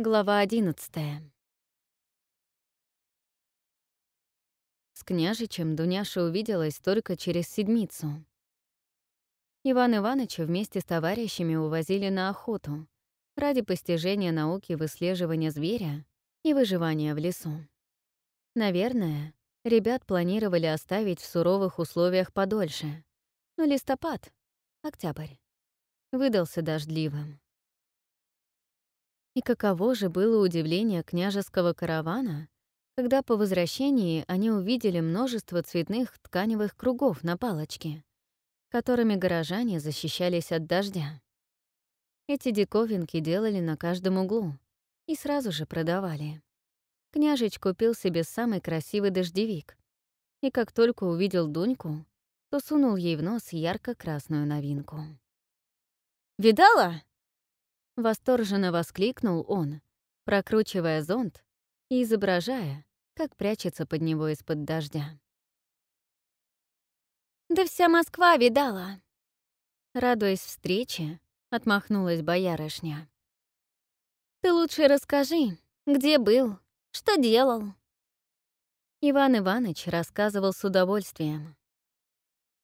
Глава одиннадцатая. С княжичем Дуняша увиделась только через седмицу. Иван Ивановича вместе с товарищами увозили на охоту ради постижения науки выслеживания зверя и выживания в лесу. Наверное, ребят планировали оставить в суровых условиях подольше, но листопад, октябрь, выдался дождливым. И каково же было удивление княжеского каравана, когда по возвращении они увидели множество цветных тканевых кругов на палочке, которыми горожане защищались от дождя. Эти диковинки делали на каждом углу и сразу же продавали. Княжич купил себе самый красивый дождевик, и как только увидел Дуньку, то сунул ей в нос ярко-красную новинку. «Видала?» Восторженно воскликнул он, прокручивая зонт и изображая, как прячется под него из-под дождя. «Да вся Москва видала!» Радуясь встрече, отмахнулась боярышня. «Ты лучше расскажи, где был, что делал?» Иван Иванович рассказывал с удовольствием.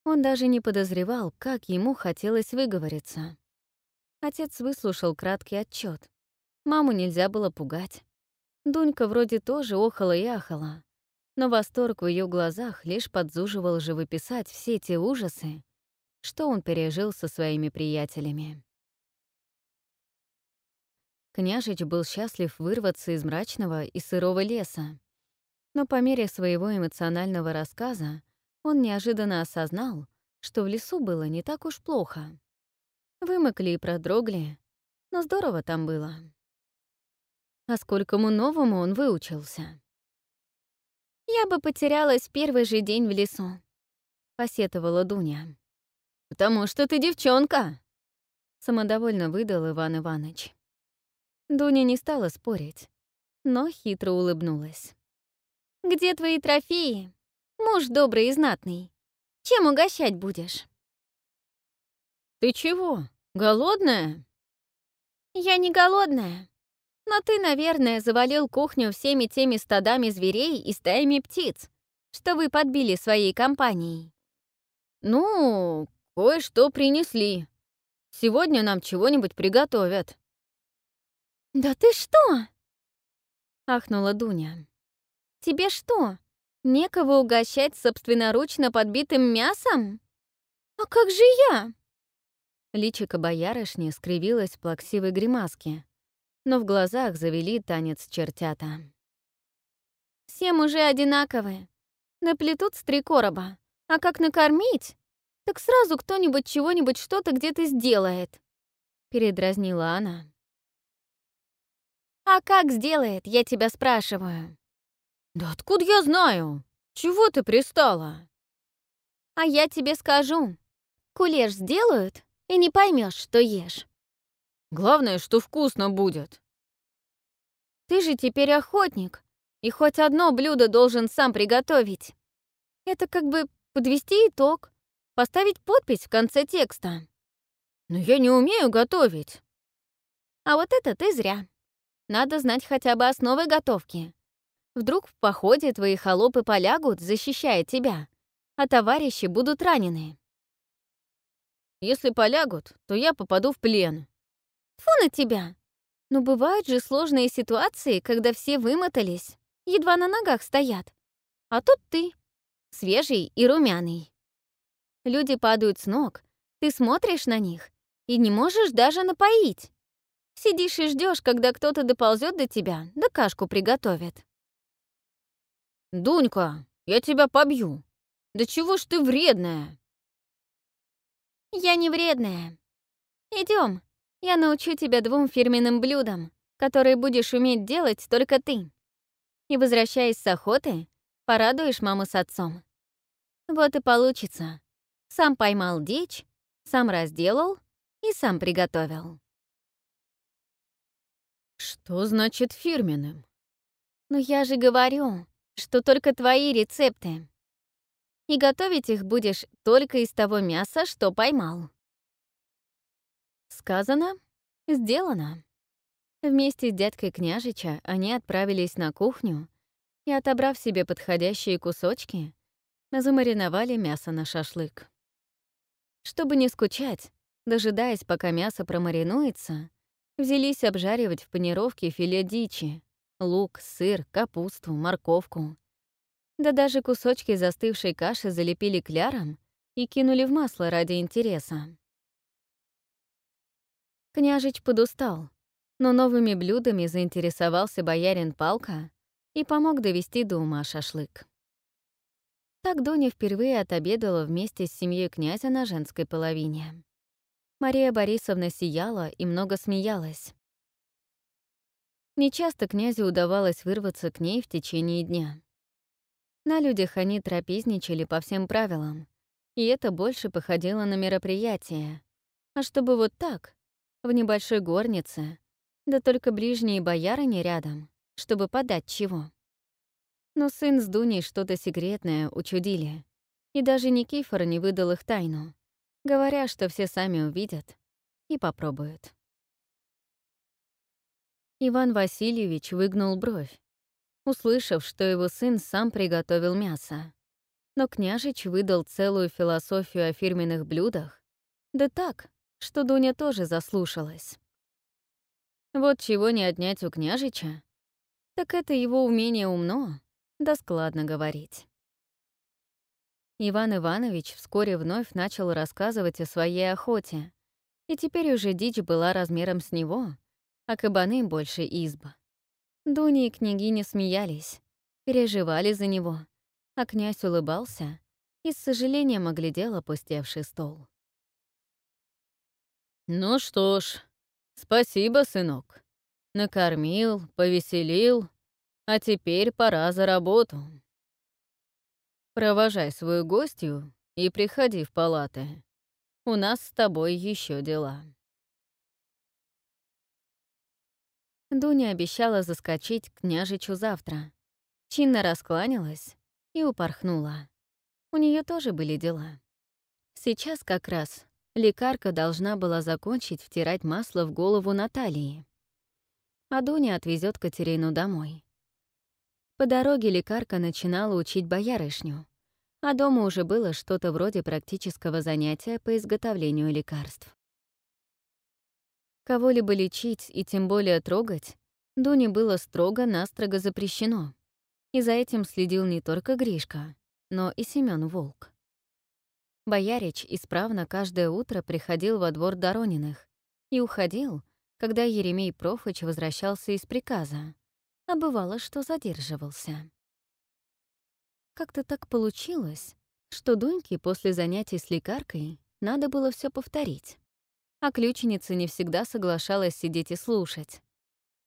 Он даже не подозревал, как ему хотелось выговориться. Отец выслушал краткий отчет. Маму нельзя было пугать. Дунька вроде тоже охала и ахала, но восторг в ее глазах лишь подзуживал живописать все те ужасы, что он пережил со своими приятелями. Княжич был счастлив вырваться из мрачного и сырого леса, но по мере своего эмоционального рассказа он неожиданно осознал, что в лесу было не так уж плохо. Вымокли и продрогли, но здорово там было. А сколькому новому он выучился. «Я бы потерялась первый же день в лесу», — посетовала Дуня. «Потому что ты девчонка», — самодовольно выдал Иван Иванович. Дуня не стала спорить, но хитро улыбнулась. «Где твои трофеи? Муж добрый и знатный. Чем угощать будешь?» «Ты чего?» Голодная? Я не голодная. Но ты, наверное, завалил кухню всеми теми стадами зверей и стаями птиц, что вы подбили своей компанией. Ну, кое-что принесли. Сегодня нам чего-нибудь приготовят. Да ты что? Ахнула Дуня. Тебе что, некого угощать собственноручно подбитым мясом? А как же я? Личико боярышни скривилось в плаксивой гримаске, но в глазах завели танец чертята. «Все мужи одинаковые. Наплетут с три короба. А как накормить? Так сразу кто-нибудь чего-нибудь что-то где-то сделает», — передразнила она. «А как сделает, я тебя спрашиваю?» «Да откуда я знаю? Чего ты пристала?» «А я тебе скажу. Кулеш сделают, и не поймешь, что ешь. Главное, что вкусно будет. Ты же теперь охотник, и хоть одно блюдо должен сам приготовить. Это как бы подвести итог, поставить подпись в конце текста. Но я не умею готовить. А вот это ты зря. Надо знать хотя бы основы готовки. Вдруг в походе твои холопы полягут, защищая тебя, а товарищи будут ранены. Если полягут, то я попаду в плен. Фу на тебя! Но бывают же сложные ситуации, когда все вымотались, едва на ногах стоят. А тут ты, свежий и румяный. Люди падают с ног, ты смотришь на них и не можешь даже напоить. Сидишь и ждешь, когда кто-то доползет до тебя, да кашку приготовит. «Дунька, я тебя побью! Да чего ж ты вредная!» Я не вредная. Идем, я научу тебя двум фирменным блюдам, которые будешь уметь делать только ты. И, возвращаясь с охоты, порадуешь маму с отцом. Вот и получится. Сам поймал дичь, сам разделал и сам приготовил. Что значит фирменным? Ну я же говорю, что только твои рецепты и готовить их будешь только из того мяса, что поймал. Сказано, сделано. Вместе с дядькой княжича они отправились на кухню и, отобрав себе подходящие кусочки, замариновали мясо на шашлык. Чтобы не скучать, дожидаясь, пока мясо промаринуется, взялись обжаривать в панировке филе дичи, лук, сыр, капусту, морковку. Да даже кусочки застывшей каши залепили кляром и кинули в масло ради интереса. Княжич подустал, но новыми блюдами заинтересовался боярин Палка и помог довести до ума шашлык. Так Доня впервые отобедала вместе с семьей князя на женской половине. Мария Борисовна сияла и много смеялась. Нечасто князю удавалось вырваться к ней в течение дня. На людях они трапезничали по всем правилам, и это больше походило на мероприятие. А чтобы вот так, в небольшой горнице, да только ближние боярыни рядом, чтобы подать чего. Но сын с Дуней что-то секретное учудили, и даже Никифор не выдал их тайну, говоря, что все сами увидят и попробуют. Иван Васильевич выгнул бровь, услышав, что его сын сам приготовил мясо. Но княжич выдал целую философию о фирменных блюдах, да так, что Дуня тоже заслушалась. Вот чего не отнять у княжича, так это его умение умно да складно говорить. Иван Иванович вскоре вновь начал рассказывать о своей охоте, и теперь уже дичь была размером с него, а кабаны больше изба. Дуня и княгиня смеялись, переживали за него, а князь улыбался и с сожалением оглядел опустевший стол. «Ну что ж, спасибо, сынок. Накормил, повеселил, а теперь пора за работу. Провожай свою гостью и приходи в палаты. У нас с тобой еще дела. Дуня обещала заскочить к княжичу завтра. Чинно раскланялась и упорхнула. У нее тоже были дела. Сейчас как раз лекарка должна была закончить втирать масло в голову Натальи. А Дуня отвезет Катерину домой. По дороге лекарка начинала учить боярышню, а дома уже было что-то вроде практического занятия по изготовлению лекарств. Кого-либо лечить и тем более трогать Дуне было строго-настрого запрещено, и за этим следил не только Гришка, но и Семён Волк. Боярич исправно каждое утро приходил во двор Дорониных и уходил, когда Еремей Профыч возвращался из приказа, а бывало, что задерживался. Как-то так получилось, что Дуньке после занятий с лекаркой надо было все повторить, а ключеница не всегда соглашалась сидеть и слушать.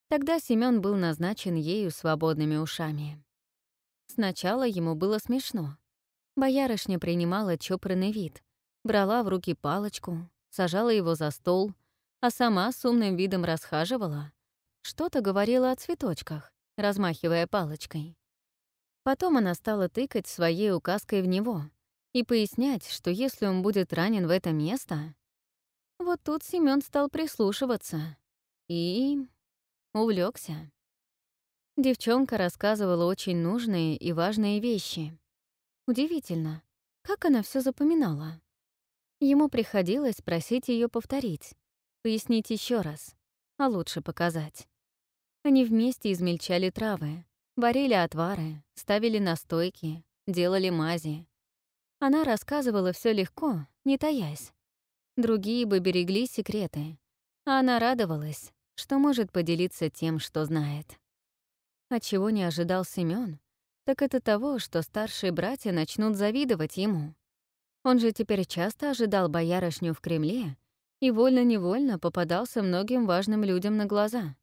Тогда Семён был назначен ею свободными ушами. Сначала ему было смешно. Боярышня принимала чопорный вид, брала в руки палочку, сажала его за стол, а сама с умным видом расхаживала, что-то говорила о цветочках, размахивая палочкой. Потом она стала тыкать своей указкой в него и пояснять, что если он будет ранен в это место... Вот тут Семён стал прислушиваться и... увлекся. Девчонка рассказывала очень нужные и важные вещи. Удивительно, как она все запоминала. Ему приходилось просить ее повторить, пояснить еще раз, а лучше показать. Они вместе измельчали травы, варили отвары, ставили настойки, делали мази. Она рассказывала все легко, не таясь. Другие бы берегли секреты, а она радовалась, что может поделиться тем, что знает. А чего не ожидал Семён, так это того, что старшие братья начнут завидовать ему. Он же теперь часто ожидал боярышню в Кремле и вольно-невольно попадался многим важным людям на глаза.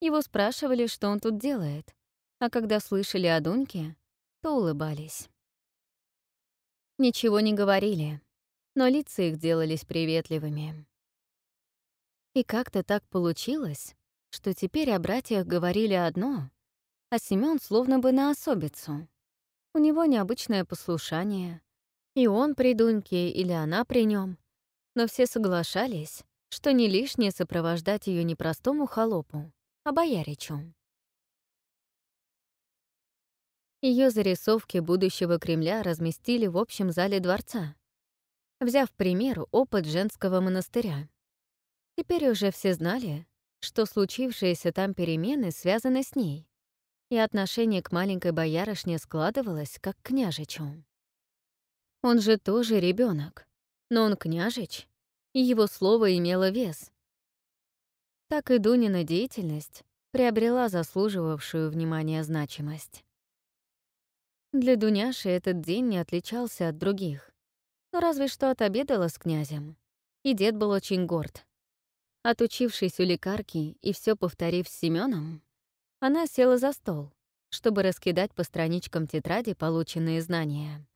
Его спрашивали, что он тут делает, а когда слышали о Дуньке, то улыбались. Ничего не говорили, но лица их делались приветливыми. И как-то так получилось, что теперь о братьях говорили одно, а Семён словно бы на особицу. У него необычное послушание, и он при Дуньке или она при нем, но все соглашались, что не лишнее сопровождать ее непростому холопу, а бояричу. Ее зарисовки будущего Кремля разместили в общем зале дворца, взяв пример опыт женского монастыря. Теперь уже все знали, что случившиеся там перемены связаны с ней, и отношение к маленькой боярышне складывалось как к княжичу. Он же тоже ребенок, но он княжич, и его слово имело вес. Так и Дунина деятельность приобрела заслуживавшую внимания значимость. Для Дуняши этот день не отличался от других, но разве что отобедала с князем, и дед был очень горд. Отучившись у лекарки и все повторив с Семеном, она села за стол, чтобы раскидать по страничкам тетради полученные знания.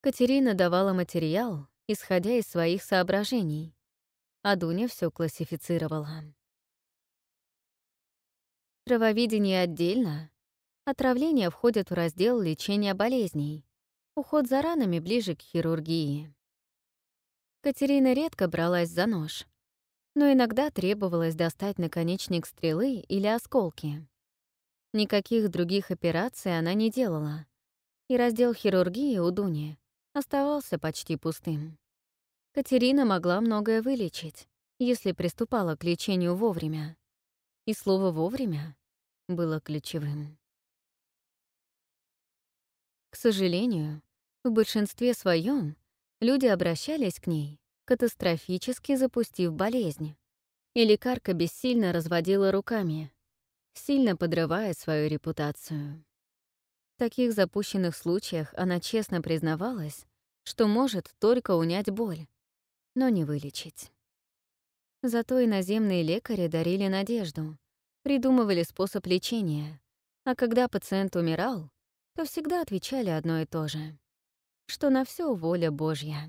Катерина давала материал, исходя из своих соображений, а Дуня все классифицировала. Травовидение отдельно, отравления входят в раздел лечения болезней, уход за ранами ближе к хирургии. Катерина редко бралась за нож, но иногда требовалось достать наконечник стрелы или осколки. Никаких других операций она не делала, и раздел хирургии у Дуни оставался почти пустым. Катерина могла многое вылечить, если приступала к лечению вовремя. И слово «вовремя» было ключевым. К сожалению, в большинстве своем люди обращались к ней, катастрофически запустив болезнь, и лекарка бессильно разводила руками, сильно подрывая свою репутацию. В таких запущенных случаях она честно признавалась, что может только унять боль, но не вылечить. Зато иноземные лекари дарили надежду, придумывали способ лечения, а когда пациент умирал, то всегда отвечали одно и то же, что на все воля Божья.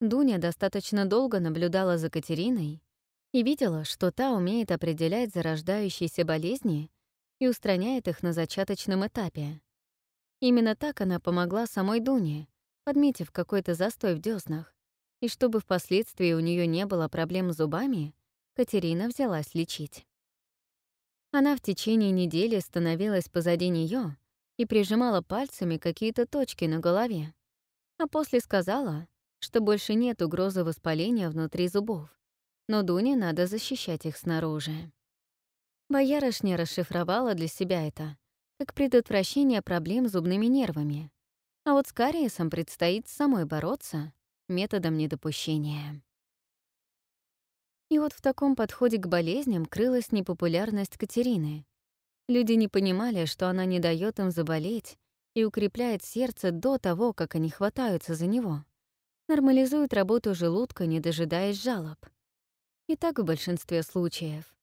Дуня достаточно долго наблюдала за Катериной и видела, что та умеет определять зарождающиеся болезни и устраняет их на зачаточном этапе. Именно так она помогла самой Дуне, подметив какой-то застой в дёснах, и чтобы впоследствии у нее не было проблем с зубами, Катерина взялась лечить. Она в течение недели становилась позади нее и прижимала пальцами какие-то точки на голове, а после сказала, что больше нет угрозы воспаления внутри зубов, но Дуне надо защищать их снаружи. Боярышня расшифровала для себя это как предотвращение проблем с зубными нервами, а вот с кариесом предстоит самой бороться методом недопущения. И вот в таком подходе к болезням крылась непопулярность Катерины. Люди не понимали, что она не дает им заболеть и укрепляет сердце до того, как они хватаются за него. Нормализует работу желудка, не дожидаясь жалоб. И так в большинстве случаев.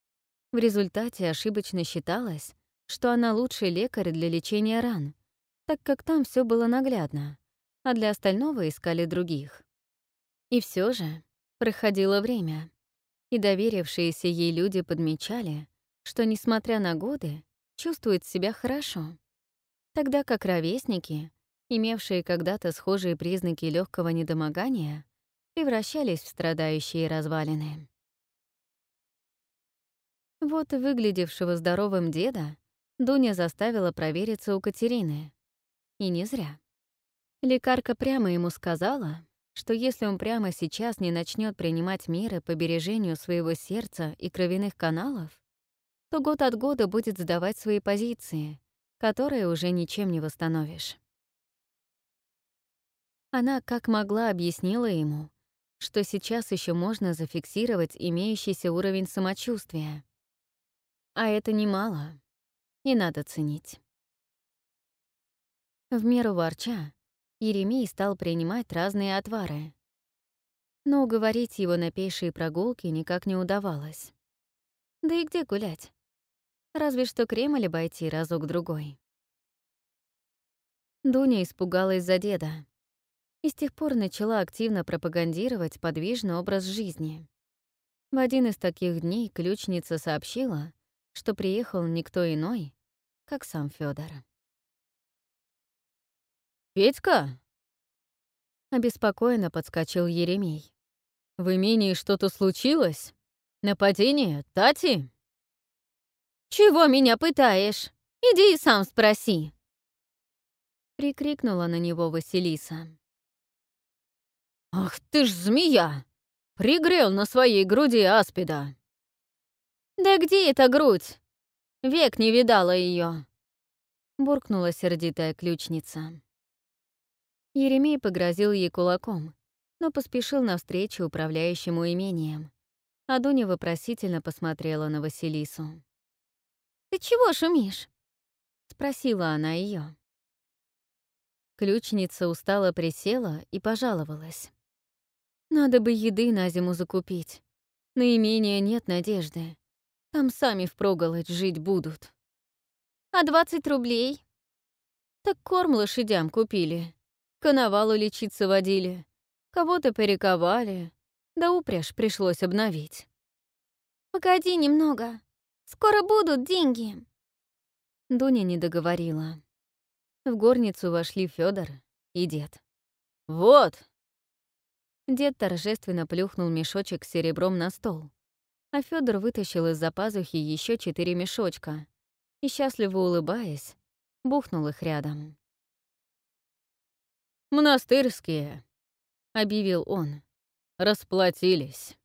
В результате ошибочно считалось, что она лучший лекарь для лечения ран, так как там все было наглядно, а для остального искали других. И все же проходило время, и доверившиеся ей люди подмечали, что, несмотря на годы, чувствует себя хорошо, тогда как ровесники, имевшие когда-то схожие признаки легкого недомогания, превращались в страдающие развалины. Вот выглядевшего здоровым деда Дуня заставила провериться у Катерины. И не зря. Лекарка прямо ему сказала, что если он прямо сейчас не начнет принимать меры по бережению своего сердца и кровяных каналов, то год от года будет сдавать свои позиции, которые уже ничем не восстановишь. Она как могла объяснила ему, что сейчас еще можно зафиксировать имеющийся уровень самочувствия. А это немало, и надо ценить. В меру ворча, Еремей стал принимать разные отвары. Но уговорить его на пешие прогулки никак не удавалось. Да и где гулять? Разве что Кремль обойти разок-другой. Дуня испугалась за деда и с тех пор начала активно пропагандировать подвижный образ жизни. В один из таких дней ключница сообщила, что приехал никто иной, как сам Федор. «Петька?» Обеспокоенно подскочил Еремей. «В имении что-то случилось? Нападение, Тати? Чего меня пытаешь? Иди и сам спроси. Прикрикнула на него Василиса. «Ах ты ж змея! Пригрел на своей груди аспида!» «Да где эта грудь? Век не видала ее. буркнула сердитая ключница. Еремей погрозил ей кулаком, но поспешил навстречу управляющему имением. А Дуня вопросительно посмотрела на Василису. «Ты чего шумишь?» — спросила она ее. Ключница устало присела и пожаловалась. «Надо бы еды на зиму закупить. На имение нет надежды. Там сами впроголодь жить будут». «А двадцать рублей?» «Так корм лошадям купили. Коновалу лечиться водили. Кого-то перековали. Да упряжь пришлось обновить». «Погоди немного. Скоро будут деньги». Дуня не договорила. В горницу вошли Федор и дед. «Вот!» Дед торжественно плюхнул мешочек с серебром на стол, а Федор вытащил из-за пазухи еще четыре мешочка и, счастливо улыбаясь, бухнул их рядом. «Монастырские», — объявил он. «Расплатились».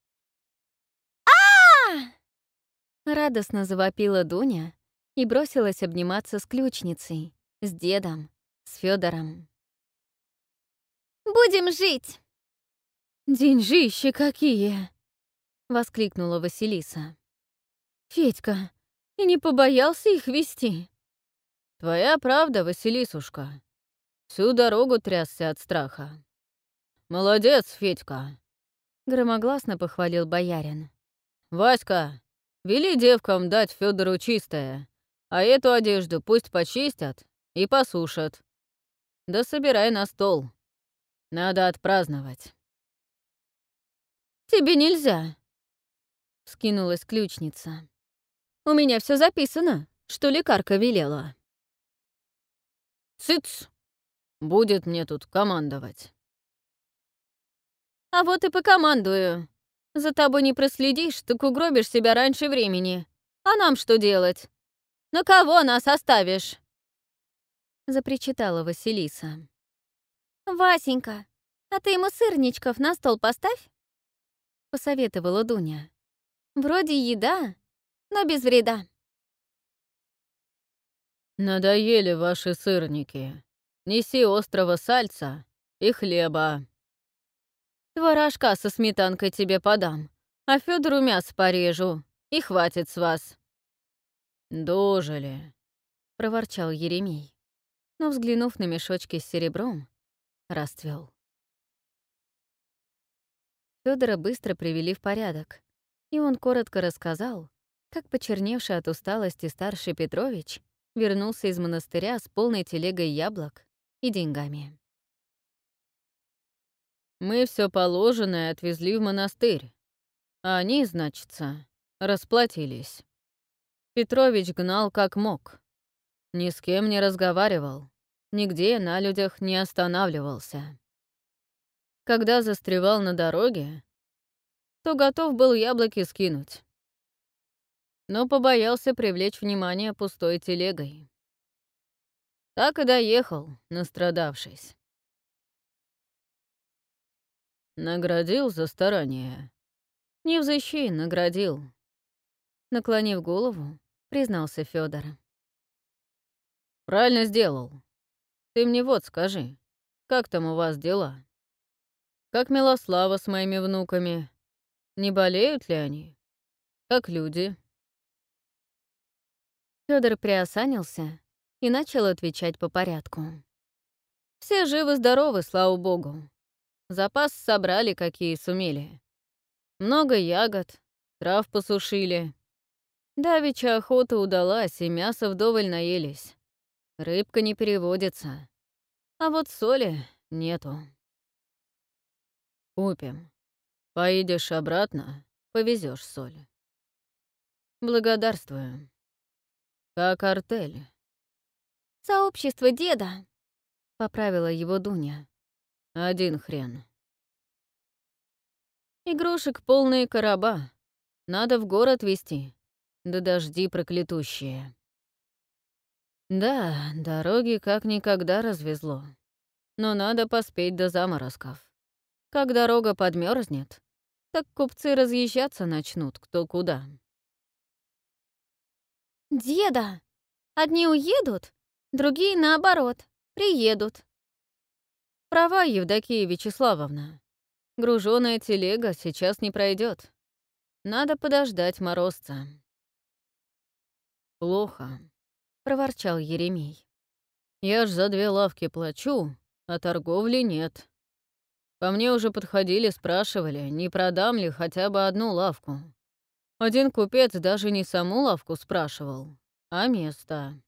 а Радостно завопила Дуня и бросилась обниматься с ключницей, с дедом, с Федором. «Будем жить!» «Деньжищи какие!» — воскликнула Василиса. «Федька, и не побоялся их вести?» «Твоя правда, Василисушка. Всю дорогу трясся от страха». «Молодец, Федька!» — громогласно похвалил боярин. «Васька, вели девкам дать Федору чистое, а эту одежду пусть почистят и посушат. Да собирай на стол. Надо отпраздновать. «Тебе нельзя», — скинулась ключница. «У меня все записано, что лекарка велела». «Цыц! Будет мне тут командовать». «А вот и покомандую. За тобой не проследишь, так угробишь себя раньше времени. А нам что делать? На кого нас оставишь?» запричитала Василиса. «Васенька, а ты ему сырничков на стол поставь?» — посоветовала Дуня. «Вроде еда, но без вреда». «Надоели ваши сырники. Неси острого сальца и хлеба». «Творожка со сметанкой тебе подам, а Федору мясо порежу, и хватит с вас». «Дожили», — проворчал Еремей но, взглянув на мешочки с серебром, расцвел. Федора быстро привели в порядок, и он коротко рассказал, как почерневший от усталости старший Петрович вернулся из монастыря с полной телегой яблок и деньгами. «Мы все положенное отвезли в монастырь, а они, значится, расплатились. Петрович гнал как мог. Ни с кем не разговаривал нигде на людях не останавливался. Когда застревал на дороге, то готов был яблоки скинуть. Но побоялся привлечь внимание пустой телегой. Так и доехал, настрадавшись. Наградил за старание. Не взыщи, наградил. Наклонив голову, признался Федор. Правильно сделал. Ты мне вот скажи, как там у вас дела? Как Милослава с моими внуками? Не болеют ли они? Как люди?» Федор приосанился и начал отвечать по порядку. «Все живы-здоровы, слава богу. Запас собрали, какие сумели. Много ягод, трав посушили. Давича охота удалась, и мясо вдоволь наелись. Рыбка не переводится. А вот соли нету. Купим. Поедешь обратно, повезешь соль. Благодарствую. Как артель. Сообщество деда, поправила его Дуня. Один хрен. Игрушек полные короба. Надо в город везти. Да дожди проклятущие. Да, дороги как никогда развезло. Но надо поспеть до заморозков. Как дорога подмерзнет, так купцы разъезжаться начнут кто куда. «Деда! Одни уедут, другие, наоборот, приедут». Права, Евдокия Вячеславовна. Груженая телега сейчас не пройдет. Надо подождать морозца. «Плохо», — проворчал Еремей. «Я ж за две лавки плачу, а торговли нет. Ко мне уже подходили, спрашивали, не продам ли хотя бы одну лавку. Один купец даже не саму лавку спрашивал, а место.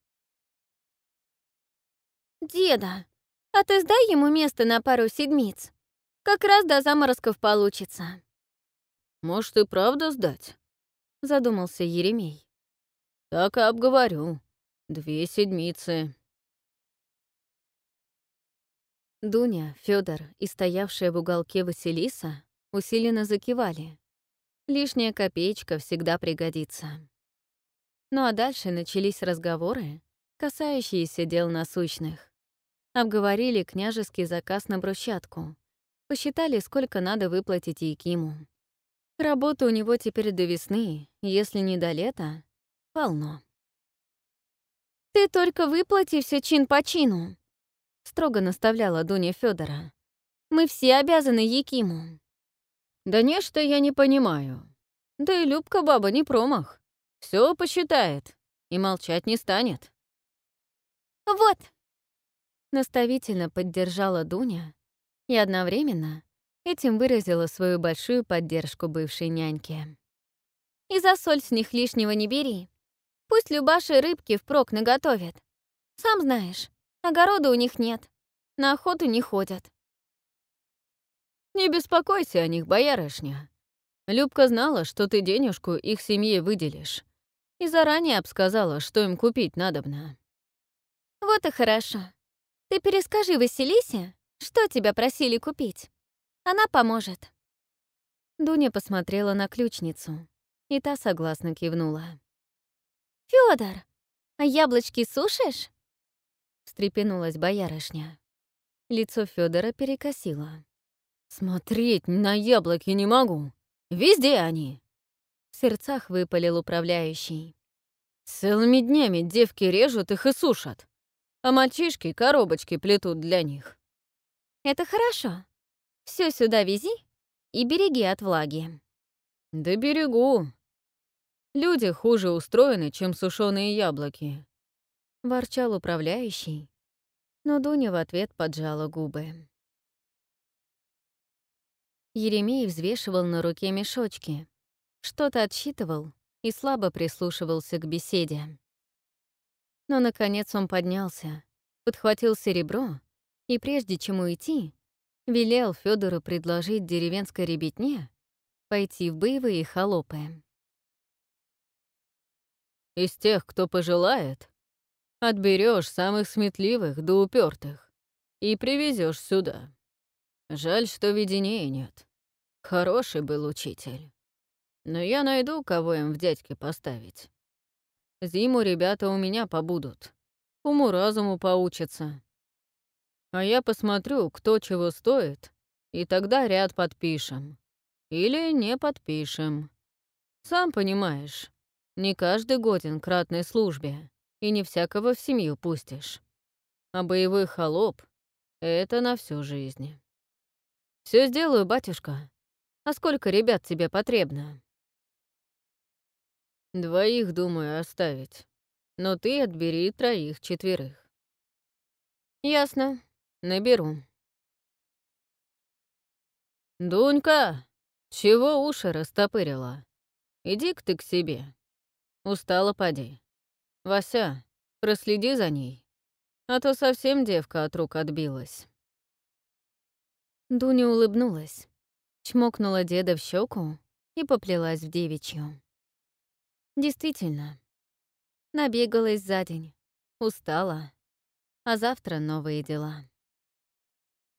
«Деда, а ты сдай ему место на пару седмиц. Как раз до заморозков получится». «Может, и правда сдать?» — задумался Еремей. «Так и обговорю. Две седмицы. Дуня, Федор и стоявшая в уголке Василиса усиленно закивали. Лишняя копеечка всегда пригодится. Ну а дальше начались разговоры, касающиеся дел насущных. Обговорили княжеский заказ на брусчатку. Посчитали, сколько надо выплатить Якиму. Работы у него теперь до весны, если не до лета, полно. «Ты только выплати все чин по чину», — строго наставляла Дуня Федора. «Мы все обязаны Якиму». «Да нечто я не понимаю. Да и Любка баба не промах. Все посчитает и молчать не станет». «Вот», — наставительно поддержала Дуня и одновременно этим выразила свою большую поддержку бывшей няньке. «И за соль с них лишнего не бери. Пусть Любаши рыбки впрок наготовят. Сам знаешь, Огорода у них нет. На охоту не ходят. Не беспокойся о них, боярышня. Любка знала, что ты денежку их семье выделишь. И заранее обсказала, что им купить надобно. Вот и хорошо. Ты перескажи Василисе, что тебя просили купить. Она поможет. Дуня посмотрела на ключницу, и та согласно кивнула. Фёдор, а яблочки сушишь? встрепенулась боярышня. Лицо Федора перекосило. «Смотреть на яблоки не могу. Везде они!» В сердцах выпалил управляющий. «Целыми днями девки режут их и сушат, а мальчишки коробочки плетут для них». «Это хорошо. Все сюда вези и береги от влаги». «Да берегу. Люди хуже устроены, чем сушеные яблоки. — ворчал управляющий, но Дуня в ответ поджала губы. Еремей взвешивал на руке мешочки, что-то отсчитывал и слабо прислушивался к беседе. Но, наконец, он поднялся, подхватил серебро и, прежде чем уйти, велел Федору предложить деревенской ребятне пойти в боевые холопы. «Из тех, кто пожелает, Отберешь самых сметливых да упертых и привезешь сюда. Жаль, что видения нет. Хороший был учитель. Но я найду, кого им в дядьке поставить. Зиму ребята у меня побудут. Уму-разуму поучатся. А я посмотрю, кто чего стоит, и тогда ряд подпишем. Или не подпишем. Сам понимаешь, не каждый годен к ратной службе и не всякого в семью пустишь. А боевой холоп — это на всю жизнь. Все сделаю, батюшка. А сколько ребят тебе потребно? Двоих, думаю, оставить. Но ты отбери троих-четверых. Ясно. Наберу. Дунька, чего уши растопырила? Иди-ка ты к себе. Устала, поди. «Вася, проследи за ней, а то совсем девка от рук отбилась». Дуня улыбнулась, чмокнула деда в щеку и поплелась в девичью. Действительно, набегалась за день, устала, а завтра новые дела.